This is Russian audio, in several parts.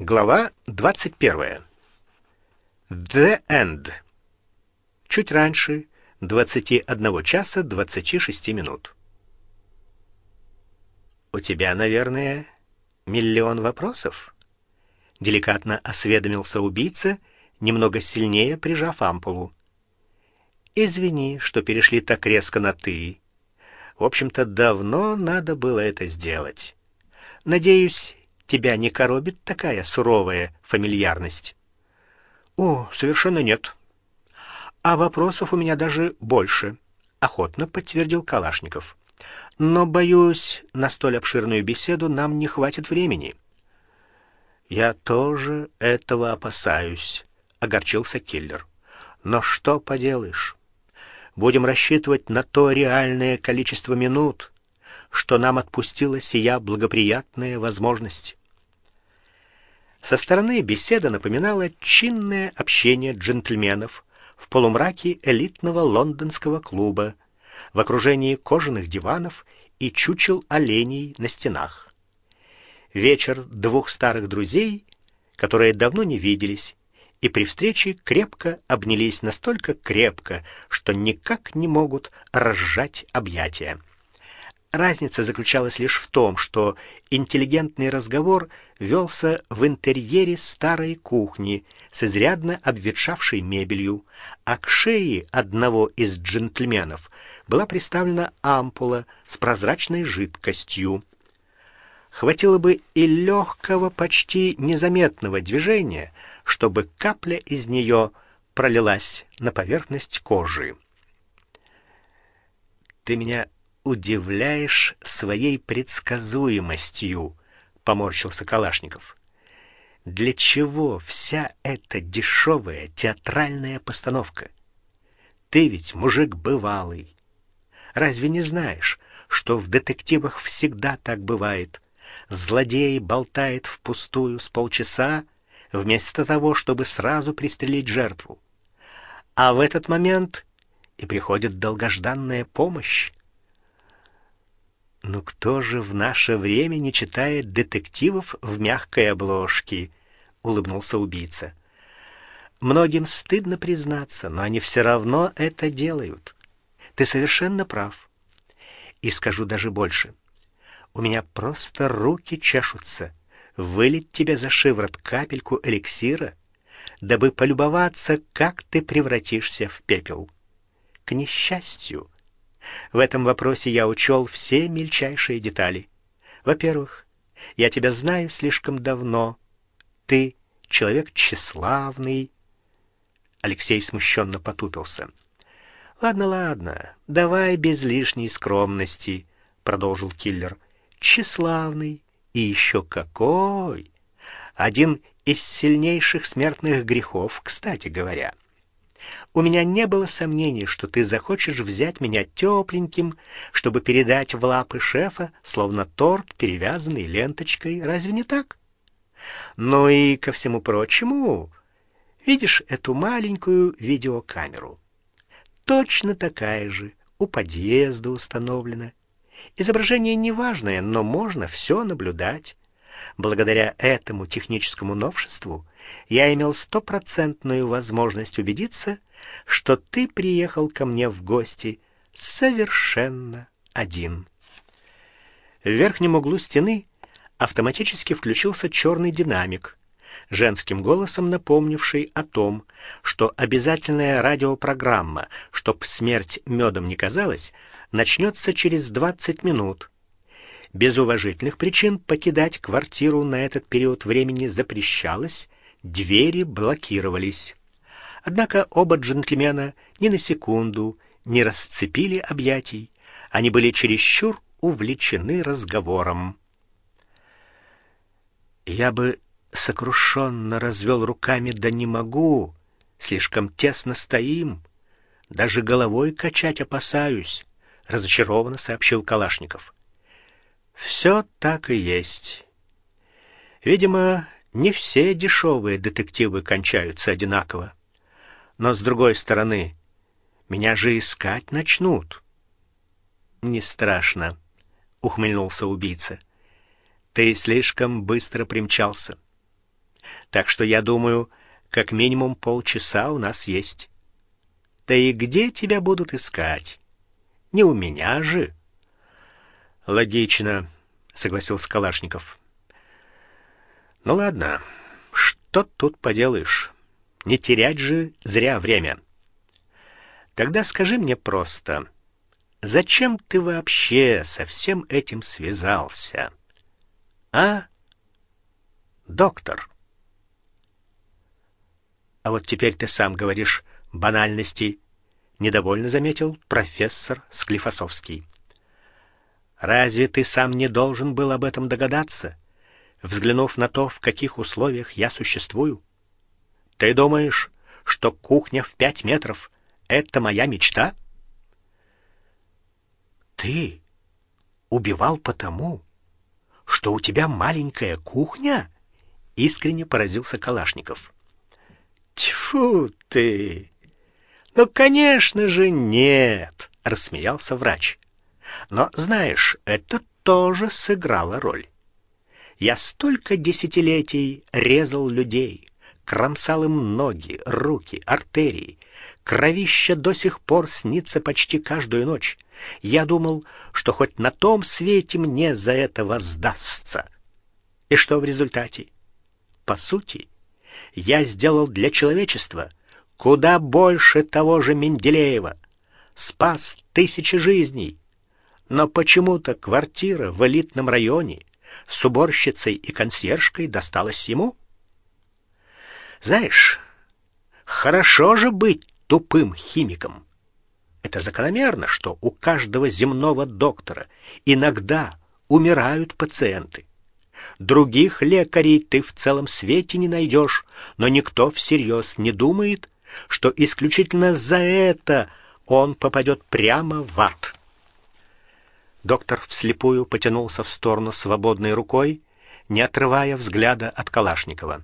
Глава 21. The End. Чуть раньше 21 часа 26 минут. У тебя, наверное, миллион вопросов, деликатно осведомился убийца, немного сильнее прижав ампулу. Извини, что перешли так резко на ты. В общем-то, давно надо было это сделать. Надеюсь, Тебя не коробит такая суровая фамильярность? О, совершенно нет. А вопросов у меня даже больше, охотно подтвердил Калашников. Но боюсь, на столь обширную беседу нам не хватит времени. Я тоже этого опасаюсь, огорчился киллер. Но что поделаешь? Будем рассчитывать на то реальное количество минут, что нам отпустила сия благоприятная возможность. Со стороны беседа напоминала чинное общение джентльменов в полумраке элитного лондонского клуба, в окружении кожаных диванов и чучел оленей на стенах. Вечер двух старых друзей, которые давно не виделись, и при встрече крепко обнялись настолько крепко, что никак не могут разжать объятия. Разница заключалась лишь в том, что интеллигентный разговор велся в интерьере старой кухни с изрядно обветшавшей мебелью, а к шее одного из джентльменов была приставлена ампула с прозрачной жидкостью. Хватило бы и легкого, почти незаметного движения, чтобы капля из нее пролилась на поверхность кожи. Ты меня удивляешь своей предсказуемостью, поморщился Калашников. Для чего вся эта дешевая театральная постановка? Ты ведь мужик бывалый. Разве не знаешь, что в детективах всегда так бывает? Злодей болтает впустую с полчаса, вместо того, чтобы сразу пристрелить жертву. А в этот момент и приходит долгожданная помощь. Ну кто же в наше время не читает детективов в мягкой обложке? улыбнулся убийца. Многим стыдно признаться, но они все равно это делают. Ты совершенно прав. И скажу даже больше. У меня просто руки чешутся вылить тебе за шиворот капельку эликсира, дабы полюбоваться, как ты превратишься в пепел. К несчастью, в этом вопросе я учел все мельчайшие детали. Во-первых, я тебя знаю слишком давно. Ты человек тщеславный. Алексей смущенно потупился. Ладно, ладно, давай без лишней скромности, продолжил киллер. Тщеславный и еще какой! Один из сильнейших смертных грехов, кстати говоря. У меня не было сомнений, что ты захочешь взять меня тепленьким, чтобы передать в лапы шефа, словно торт, перевязанный ленточкой. Разве не так? Ну и ко всему прочему, видишь эту маленькую видеокамеру? Точно такая же у подъезда установлена. Изображение неважное, но можно все наблюдать. Благодаря этому техническому новшеству я имел стопроцентную возможность убедиться, что ты приехал ко мне в гости совершенно один. В верхнем углу стены автоматически включился черный динамик, женским голосом напомнивший о том, что обязательная радиопрограмма, чтоб смерть медом не казалась, начнется через двадцать минут. Без уважительных причин покидать квартиру на этот период времени запрещалось, двери блокировались. Однако оба джентльмена ни на секунду не расцепили объятий. Они были чересчур увлечены разговором. Я бы сокрушенно развел руками, да не могу. Слишком тесно стоим. Даже головой качать опасаюсь, разочарованно сообщил Калашников. Все так и есть. Видимо, не все дешевые детективы кончаются одинаково. Но с другой стороны, меня же искать начнут. Не страшно, ухмыльнулся убийца. Ты слишком быстро примчался. Так что я думаю, как минимум полчаса у нас есть. Да и где тебя будут искать? Не у меня же. Логично, согласился Калашников. Ну ладно. Что тут поделаешь? Не терять же зря время. Тогда скажи мне просто, зачем ты вообще со всем этим связался? А? Доктор. А вот теперь ты сам говоришь банальности, недовольно заметил профессор Склифосовский. Разве ты сам не должен был об этом догадаться, взглянув на то, в каких условиях я существую? Ты думаешь, что кухня в пять метров это моя мечта? Ты убивал потому, что у тебя маленькая кухня? Искренне поразился Калашников. Тьфу ты. Ну, конечно же, нет, рассмеялся врач. Но знаешь, это тоже сыграло роль. Я столько десятилетий резал людей, кромсал им ноги, руки, артерии. Кровище до сих пор снится почти каждую ночь. Я думал, что хоть на том свете мне за это воздастся. И что в результате? По сути, я сделал для человечества куда больше того же Менделеева, спас тысячи жизней. Но почему-то квартира в элитном районе с уборщицей и консьержкой досталась ему. Знаешь, хорошо же быть тупым химиком. Это закономерно, что у каждого земного доктора иногда умирают пациенты. Других лекарей ты в целом свете не найдешь, но никто всерьез не думает, что исключительно за это он попадет прямо в ад. Доктор вслепую потянулся в сторону свободной рукой, не отрывая взгляда от Калашникова.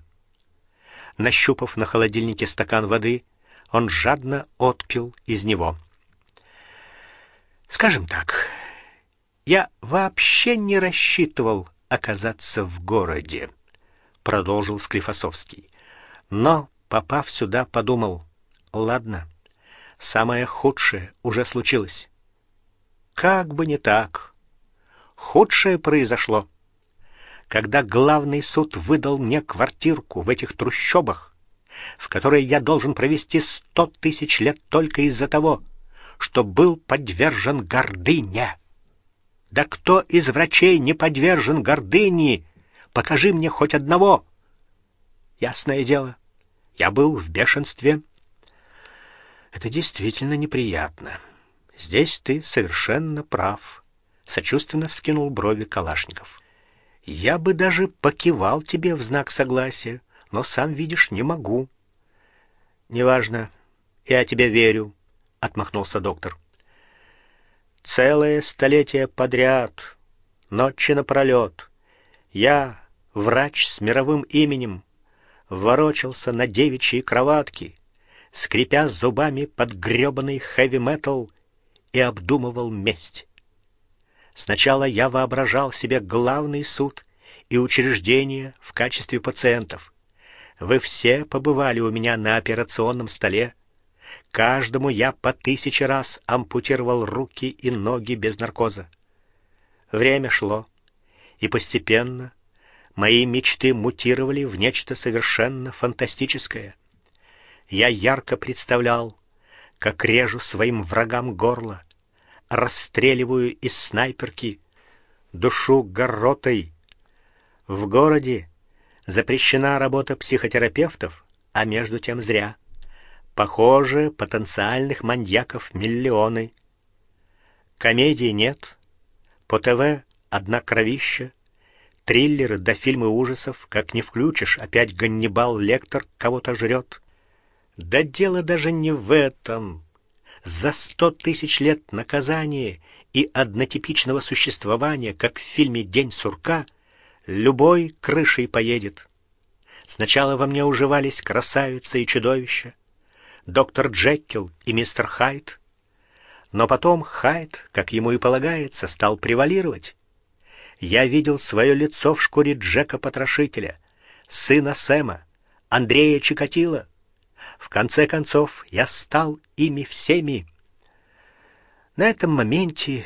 Нащупав на холодильнике стакан воды, он жадно отпил из него. Скажем так, я вообще не рассчитывал оказаться в городе, продолжил Склифосовский. Но, попав сюда, подумал: ладно, самое худшее уже случилось. Как бы не так. Худшее произошло, когда главный суд выдал мне квартирку в этих трущобах, в которой я должен провести сто тысяч лет только из-за того, что был подвержен гордыне. Да кто из врачей не подвержен гордыне? Покажи мне хоть одного. Ясное дело, я был в бешенстве. Это действительно неприятно. Здесь ты совершенно прав, сочувственно вскинул брови Калашников. Я бы даже покивал тебе в знак согласия, но сам видишь, не могу. Неважно, я тебе верю, отмахнулся доктор целое столетие подряд, ночи напролет. Я, врач с мировым именем, ворочался на девичьей кроватке, скрипя зубами под грёбаный хэви-метал и обдумывал месть. Сначала я воображал себе главный суд и учреждение в качестве пациентов. Вы все побывали у меня на операционном столе, Каждому я по тысяче раз ампутировал руки и ноги без наркоза. Время шло, и постепенно мои мечты мутировали в нечто совершенно фантастическое. Я ярко представлял, как режу своим врагам горло, расстреливаю из снайперки, душу горротой. В городе запрещена работа психотерапевтов, а между тем зря. Похоже, потенциальных маньяков миллионы. Комедии нет. По ТВ одна кровища. Триллеры да фильмы ужасов, как не включишь, опять Ганнибал Лектор кого-то жрет. Да дело даже не в этом. За сто тысяч лет наказания и однотипичного существования, как в фильме День сурка, любой крышей поедет. Сначала во мне уживались красавица и чудовище, доктор Джекил и мистер Хайд. Но потом Хайд, как ему и полагается, стал превалировать. Я видел свое лицо в шкуре Джека Потрошителя, сына Сэма, Андрея Чикатило. В конце концов, я стал ими всеми. На этом моменте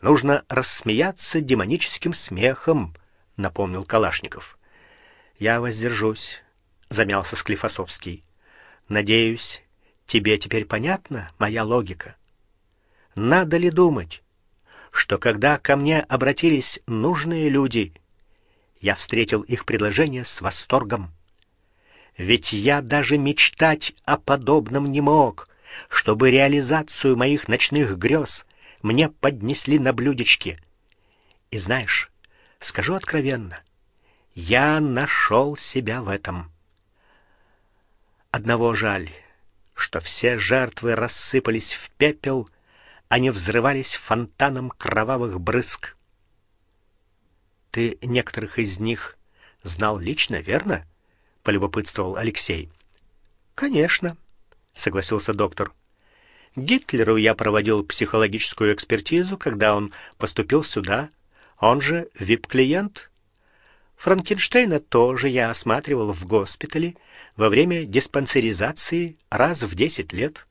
нужно рассмеяться демоническим смехом, напомнил Калашников. Я воздержусь, замялся Склифосовский. Надеюсь, тебе теперь понятна моя логика. Надо ли думать, что когда ко мне обратились нужные люди, я встретил их предложение с восторгом. Ведь я даже мечтать о подобном не мог, чтобы реализацию моих ночных грез мне поднесли на блюдечке. И знаешь, скажу откровенно, я нашел себя в этом. Одного жаль, что все жертвы рассыпались в пепел, они взрывались фонтаном кровавых брызг. Ты некоторых из них знал лично, верно? Полюбопытствовал Алексей. Конечно, согласился доктор. Гитлеру я проводил психологическую экспертизу, когда он поступил сюда. Он же VIP-клиент. Франкенштейна тоже я осматривал в госпитале во время диспансеризации раз в десять лет.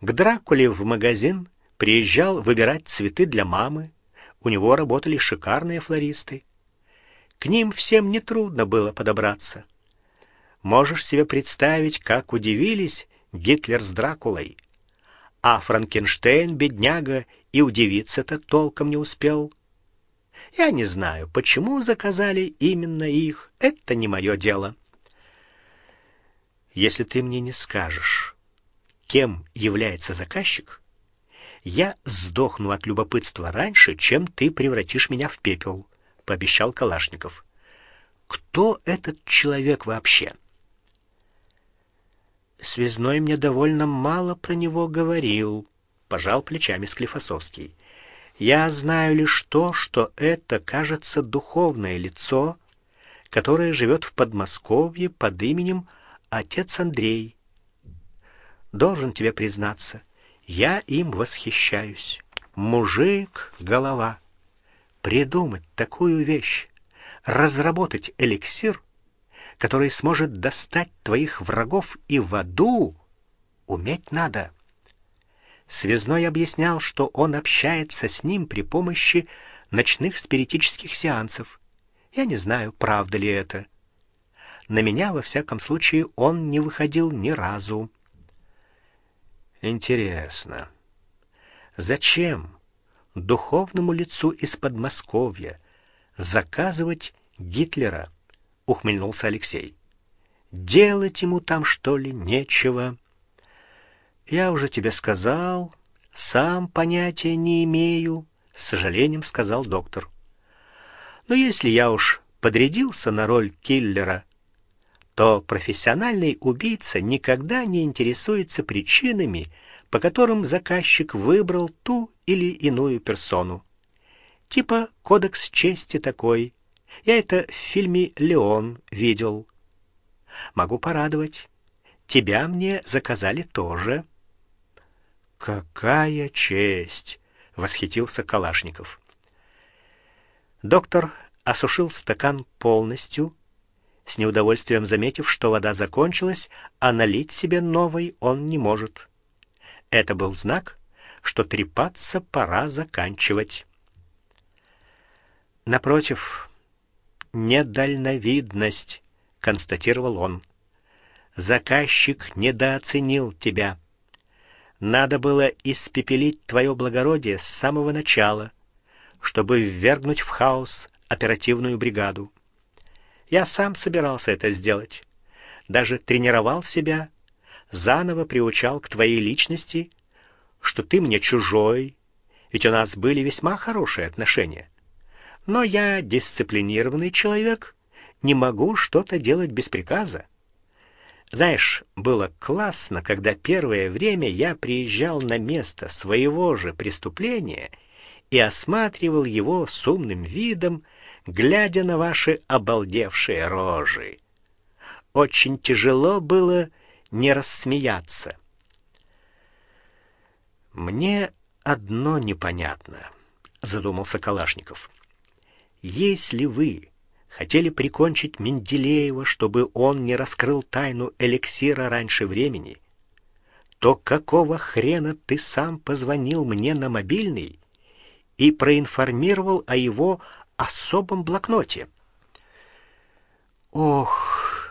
К Дракуле в магазин приезжал выбирать цветы для мамы. У него работали шикарные флористы. К ним всем не трудно было подобраться. Можешь себе представить, как удивились Гитлер с Дракулой. А Франкенштейн, бедняга, и удивиться-то толком не успел. Я не знаю, почему заказали именно их. Это не мое дело. Если ты мне не скажешь, кем является заказчик, я сдохну от любопытства раньше, чем ты превратишь меня в пепел, пообещал Калашников. Кто этот человек вообще? Связной мне довольно мало про него говорил, пожал плечами Склифосовский. Я знаю лишь то, что это, кажется, духовное лицо, которое живет в Подмосковье под именем отец Андрей. Должен тебе признаться, я им восхищаюсь. Мужик, голова. Придумать такую вещь, разработать эликсир, который сможет достать твоих врагов и в аду, уметь надо. Связной объяснял, что он общается с ним при помощи ночных спиритических сеансов. Я не знаю, правда ли это. На меня во всяком случае он не выходил ни разу. Интересно. Зачем духовному лицу из Подмосковья заказывать Гитлера? Ухмыльнулся Алексей. Делать ему там что ли нечего? Я уже тебе сказал, сам понятия не имею, с сожалением сказал доктор. Но если я уж подрядился на роль киллера, то профессиональный убийца никогда не интересуется причинами, по которым заказчик выбрал ту или иную персону. Типа кодекс чести такой. Я это в фильме Леон видел. Могу порадовать. Тебя мне заказали тоже. Какая честь, восхитился Калашников. Доктор осушил стакан полностью с неудовольствием заметив, что вода закончилась, а налить себе новой он не может. Это был знак, что трепаться пора заканчивать. Напротив, недальновидность, констатировал он. Заказчик недооценил тебя. Надо было испепелить твое благородие с самого начала, чтобы ввергнуть в хаос оперативную бригаду. Я сам собирался это сделать. Даже тренировал себя, заново приучал к твоей личности, что ты мне чужой, ведь у нас были весьма хорошие отношения. Но я дисциплинированный человек, не могу что-то делать без приказа. Знаешь, было классно, когда первое время я приезжал на место своего же преступления и осматривал его с умным видом, глядя на ваши обалдевшие рожи. Очень тяжело было не рассмеяться. Мне одно непонятно, задумался Калашников. Если вы хотели прикончить Менделеева, чтобы он не раскрыл тайну эликсира раньше времени, то какого хрена ты сам позвонил мне на мобильный и проинформировал о его особом блокноте? Ох,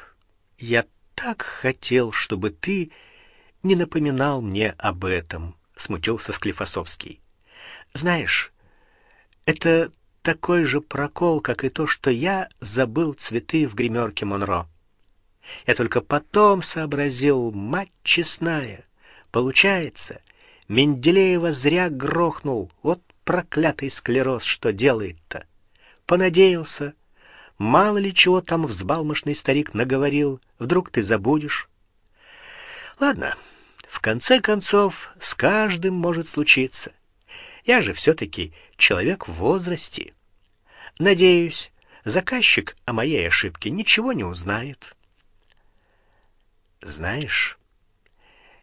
я так хотел, чтобы ты не напоминал мне об этом, смутился Склифосовский. Знаешь, это такой же прокол, как и то, что я забыл цветы в гримерке Монро. Я только потом сообразил, мать честная. Получается, Менделеева зря грохнул. Вот проклятый склероз что делает-то? Понадеялся, мало ли чего там взбалмошный старик наговорил, вдруг ты забудешь. Ладно, в конце концов, с каждым может случиться. Я же все таки человек в возрасте. Надеюсь, заказчик о моей ошибке ничего не узнает. Знаешь,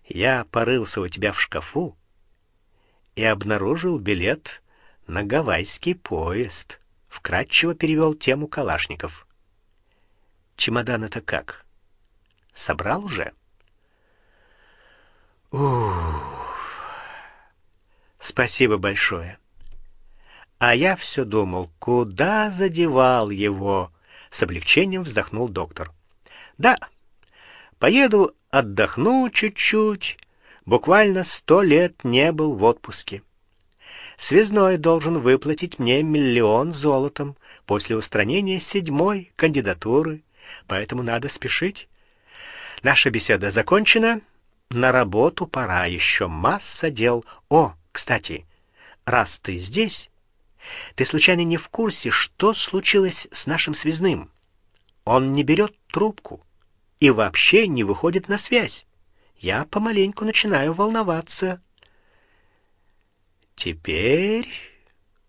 я порылся у тебя в шкафу и обнаружил билет на гавайский поезд. Вкратчиво перевел тему Калашников. Чемодан это как? Собрал уже? Уф. Спасибо большое. А я все думал, куда задевал его. С облегчением вздохнул доктор. Да. Поеду отдохну чуть-чуть. Буквально сто лет не был в отпуске. Связной должен выплатить мне миллион золотом после устранения седьмой кандидатуры, поэтому надо спешить. Наша беседа закончена. На работу пора, еще масса дел. О, кстати, раз ты здесь, ты случайно не в курсе, что случилось с нашим связным? Он не берет трубку и вообще не выходит на связь. Я помаленьку начинаю волноваться. Теперь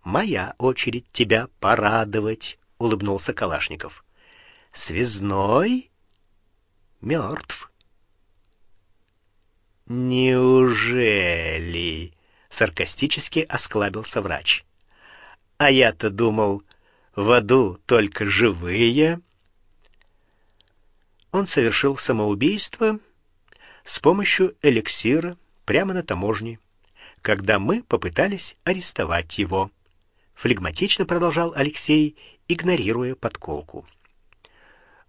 моя очередь тебя порадовать, улыбнулся Калашников. Связной мертв. Неужели? Саркастически осклабился врач. А я-то думал, в аду только живые. Он совершил самоубийство с помощью эликсира прямо на таможне, когда мы попытались арестовать его. Флегматично продолжал Алексей, игнорируя подколку.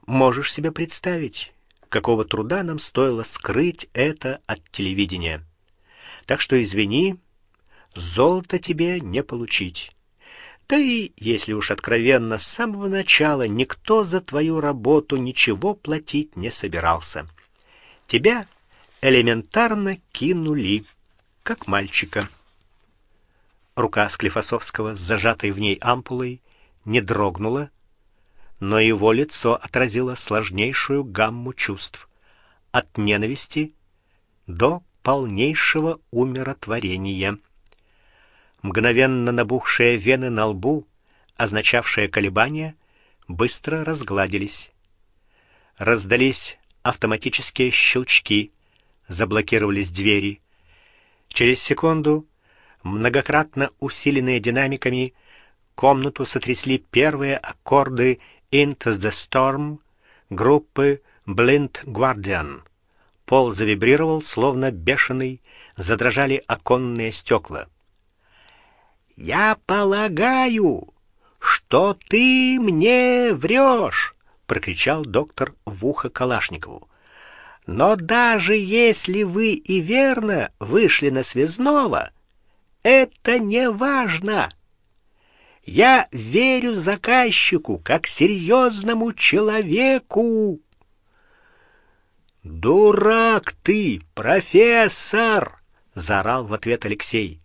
Можешь себе представить, какого труда нам стоило скрыть это от телевидения. Так что извини, золото тебе не получить. Да и, если уж откровенно, с самого начала никто за твою работу ничего платить не собирался. Тебя элементарно кинули, как мальчика. Рука Склифосовского с зажатой в ней ампулой не дрогнула, но его лицо отразило сложнейшую гамму чувств: от ненависти до полнейшего умиротворения мгновенно набухшие вены на лбу, означавшие колебания, быстро разгладились. Раздались автоматические щелчки, заблокировались двери. Через секунду, многократно усиленные динамиками, комнату сотрясли первые аккорды Into the Storm группы Blind Guardian. Пол завибрировал, словно бешеный, задрожали оконные стекла. Я полагаю, что ты мне врешь, прокричал доктор в ухо Калашникову. Но даже если вы и верно вышли на связного, это не важно. Я верю заказчику как серьезному человеку. Дурак ты, профессор, заорал в ответ Алексей.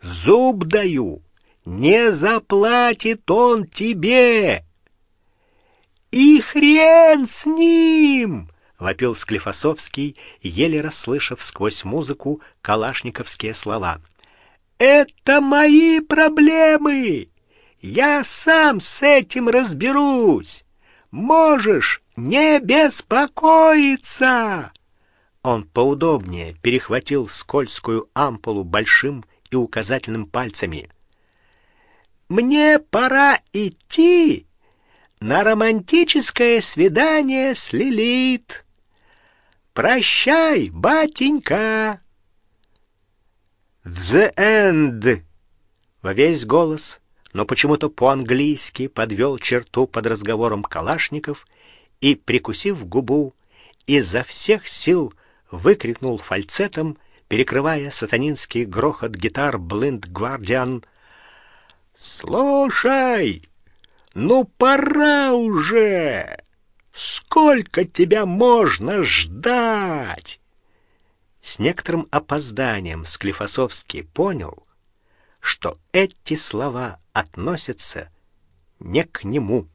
Зуб даю, не заплатит он тебе. И хрен с ним, вопил Склифосовский, еле расслышав сквозь музыку калашниковские слова. Это мои проблемы. Я сам с этим разберусь. Можешь не беспокоиться. Он поудобнее перехватил скользкую ампулу большим и указательным пальцами. Мне пора идти, на романтическое свидание с Лилит. Прощай, батенька. The end. Во весь голос, но почему-то по-английски подвел черту под разговором Калашников и, прикусив губу, изо всех сил выкрикнул фальцетом, перекрывая сатанинский грохот гитар Blind Guardian. Слушай, ну пора уже. Сколько тебя можно ждать? С некоторым опозданием Склифосовский понял, что эти слова относятся не к нему.